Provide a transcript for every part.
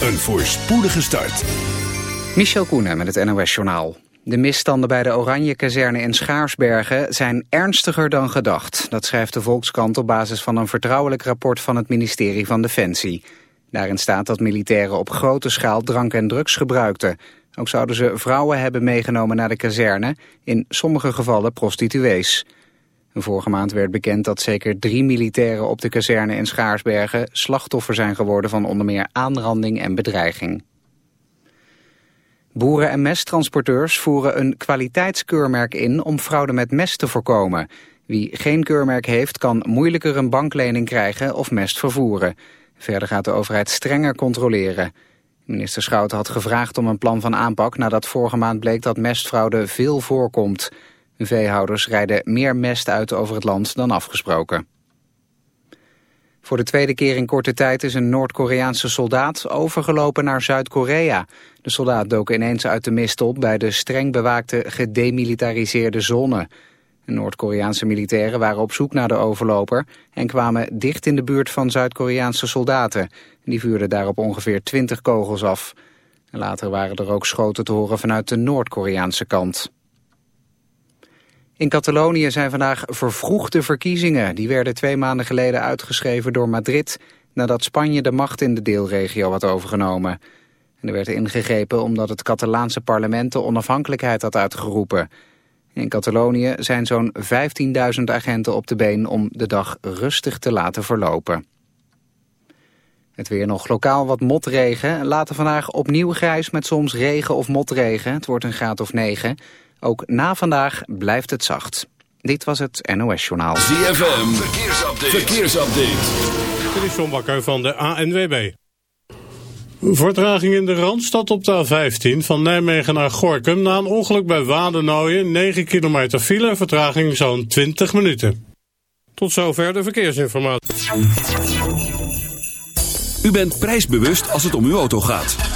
een voorspoedige start. Michel Koenen met het NOS-journaal. De misstanden bij de Oranje-kazerne in Schaarsbergen zijn ernstiger dan gedacht. Dat schrijft de Volkskrant op basis van een vertrouwelijk rapport van het ministerie van Defensie. Daarin staat dat militairen op grote schaal drank en drugs gebruikten. Ook zouden ze vrouwen hebben meegenomen naar de kazerne, in sommige gevallen prostituees. Vorige maand werd bekend dat zeker drie militairen op de kazerne in Schaarsbergen slachtoffer zijn geworden van onder meer aanranding en bedreiging. Boeren- en mesttransporteurs voeren een kwaliteitskeurmerk in om fraude met mest te voorkomen. Wie geen keurmerk heeft kan moeilijker een banklening krijgen of mest vervoeren. Verder gaat de overheid strenger controleren. Minister Schouten had gevraagd om een plan van aanpak nadat vorige maand bleek dat mestfraude veel voorkomt. Veehouders rijden meer mest uit over het land dan afgesproken. Voor de tweede keer in korte tijd is een Noord-Koreaanse soldaat overgelopen naar Zuid-Korea. De soldaat dook ineens uit de mist op bij de streng bewaakte gedemilitariseerde zone. Noord-Koreaanse militairen waren op zoek naar de overloper en kwamen dicht in de buurt van Zuid-Koreaanse soldaten. Die vuurden daarop ongeveer 20 kogels af. Later waren er ook schoten te horen vanuit de Noord-Koreaanse kant. In Catalonië zijn vandaag vervroegde verkiezingen. Die werden twee maanden geleden uitgeschreven door Madrid... nadat Spanje de macht in de deelregio had overgenomen. En er werd ingegrepen omdat het Catalaanse parlement de onafhankelijkheid had uitgeroepen. In Catalonië zijn zo'n 15.000 agenten op de been om de dag rustig te laten verlopen. Het weer nog lokaal wat motregen. Later vandaag opnieuw grijs met soms regen of motregen. Het wordt een graad of 9. Ook na vandaag blijft het zacht. Dit was het NOS Journaal. ZFM, verkeersupdate. verkeersupdate. Dit is John Bakker van de ANWB. Vertraging in de Randstad op de A15 van Nijmegen naar Gorkum... na een ongeluk bij Wadenooien, 9 kilometer file, vertraging zo'n 20 minuten. Tot zover de verkeersinformatie. U bent prijsbewust als het om uw auto gaat.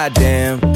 Goddamn,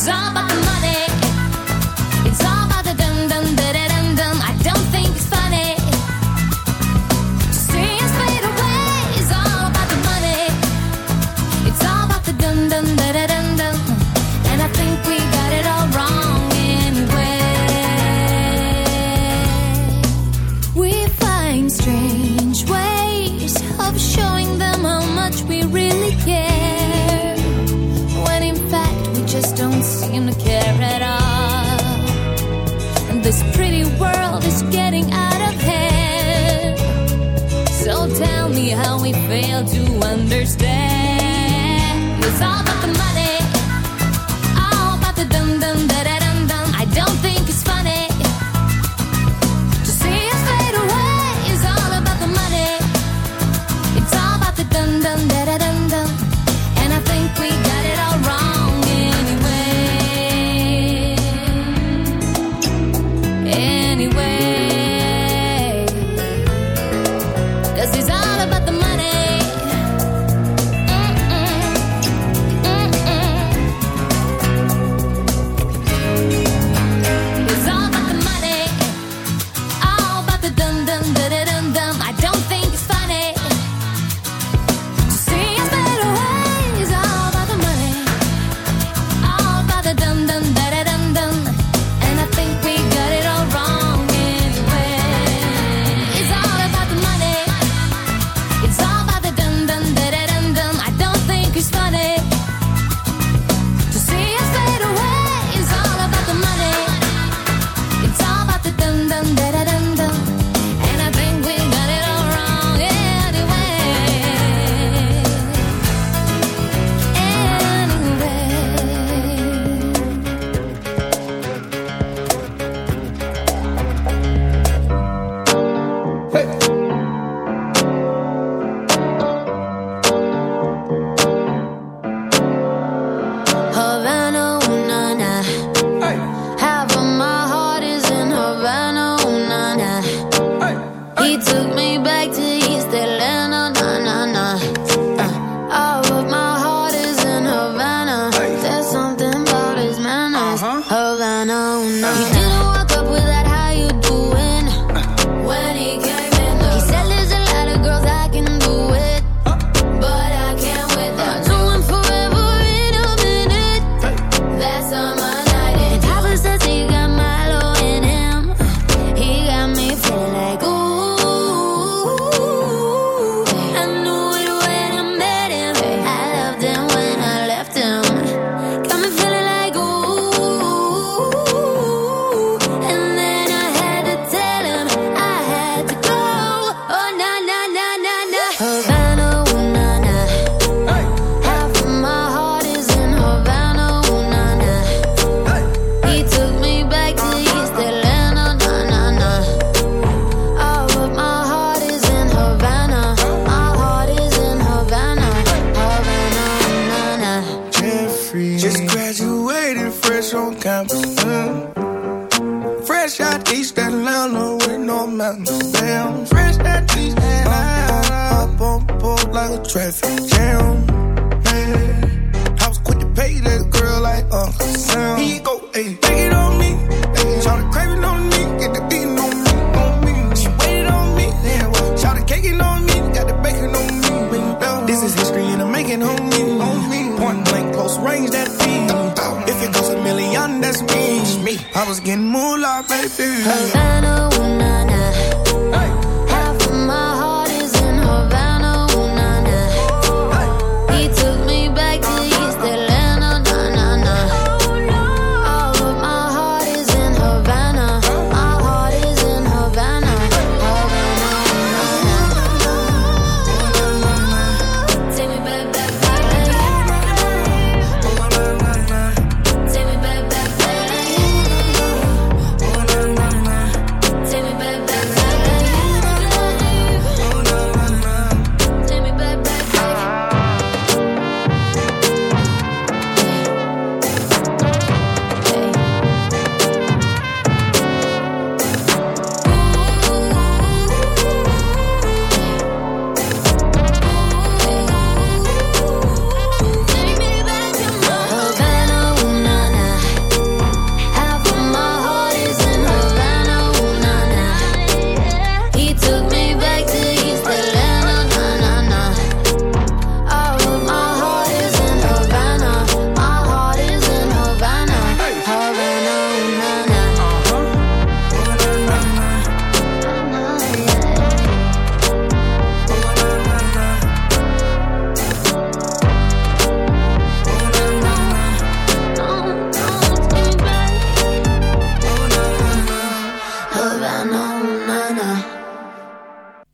It's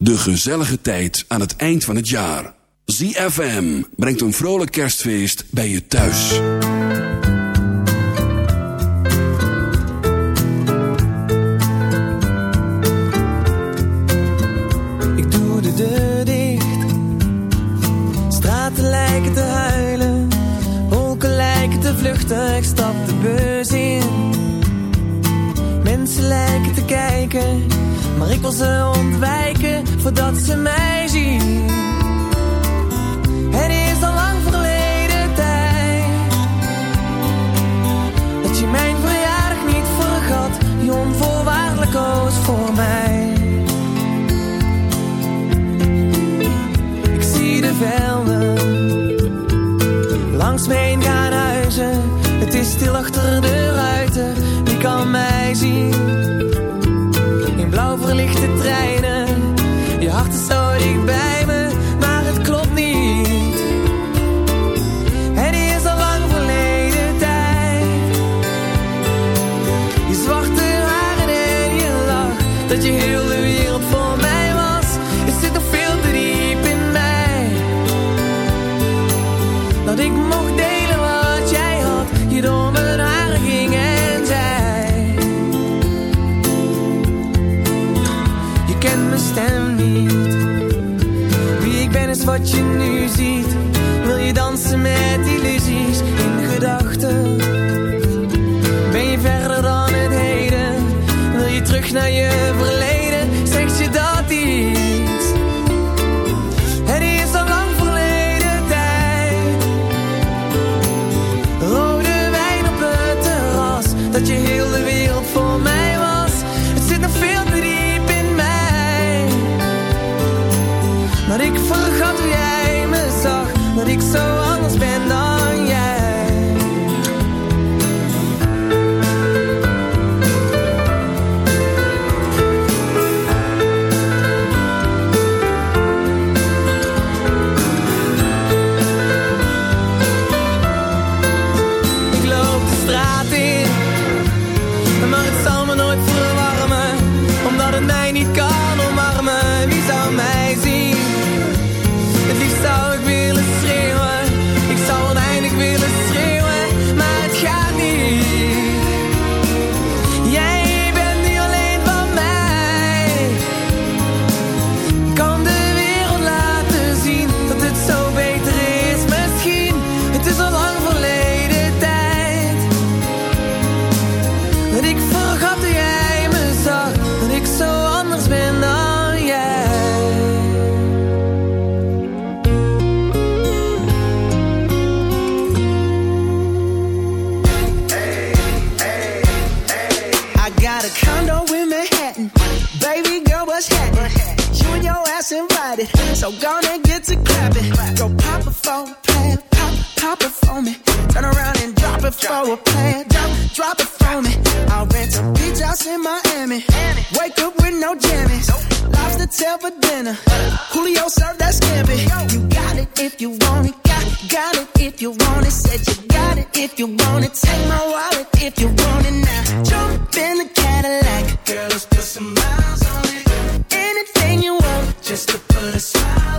De gezellige tijd aan het eind van het jaar. ZFM brengt een vrolijk kerstfeest bij je thuis. Ik doe de deur dicht. Straten lijken te huilen. Wolken lijken te vluchten. Ik stap de beurs in. Mensen lijken te kijken. Maar ik wil ze ontwijken voordat ze mij met die the side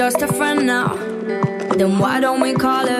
just a friend now, then why don't we call it?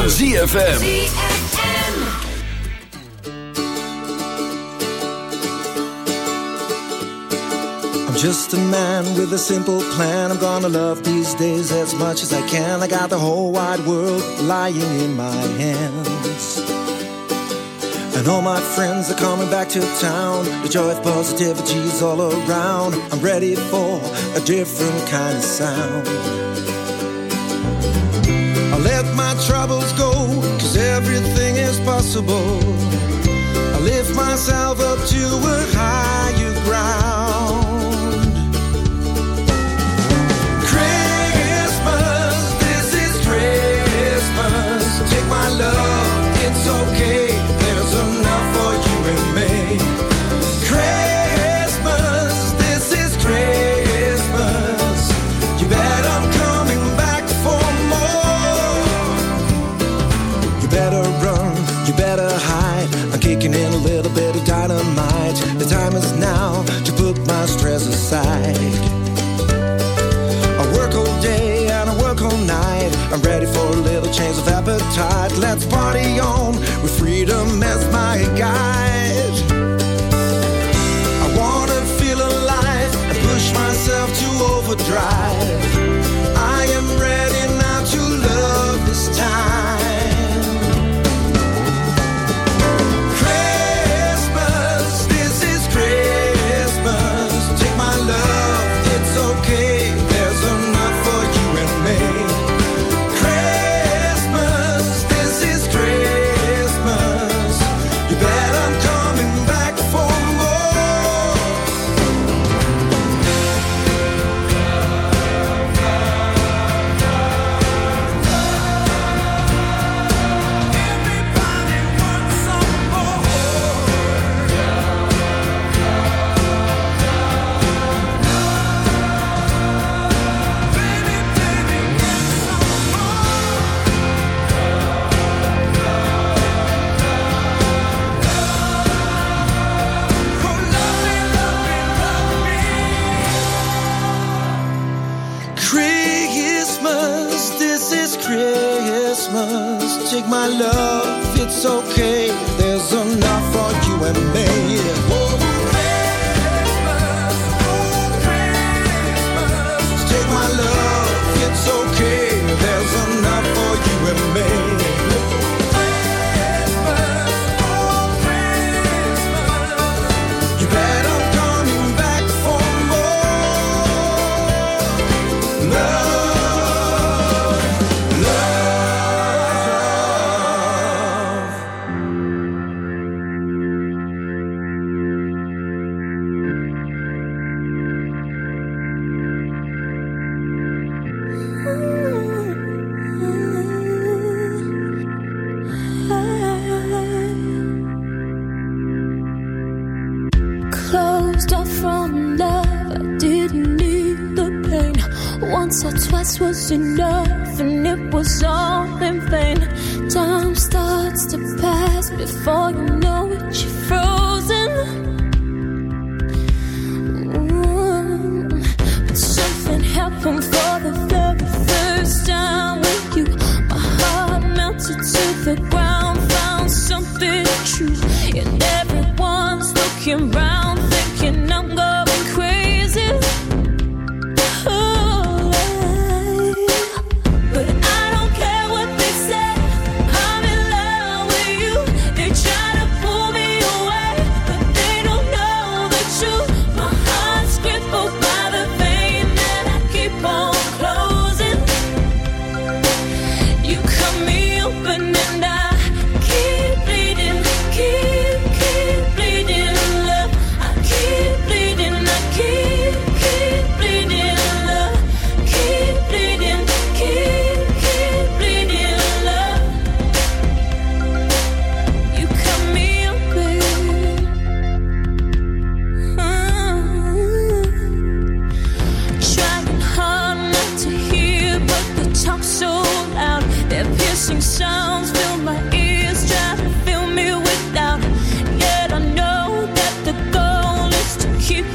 van ZFM. I'm just a man with a simple plan. I'm gonna love these days as much as I can. I got the whole wide world lying in my hands. And all my friends are coming back to town. The joy of is all around. I'm ready for a different kind of sound troubles go, cause everything is possible. I lift myself up to a higher ground. Christmas, this is Christmas. Take my love, it's okay. change of appetite. Let's party on with freedom as my guide. I wanna feel alive and push myself to overdrive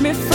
me free.